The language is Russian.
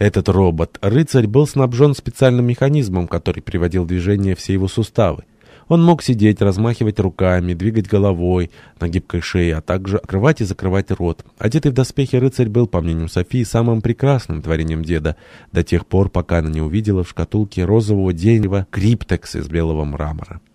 Этот робот-рыцарь был снабжен специальным механизмом, который приводил в движение все его суставы. Он мог сидеть, размахивать руками, двигать головой на гибкой шее, а также открывать и закрывать рот. Одетый в доспехи рыцарь был, по мнению Софии, самым прекрасным творением деда, до тех пор, пока она не увидела в шкатулке розового дерева криптекс из белого мрамора.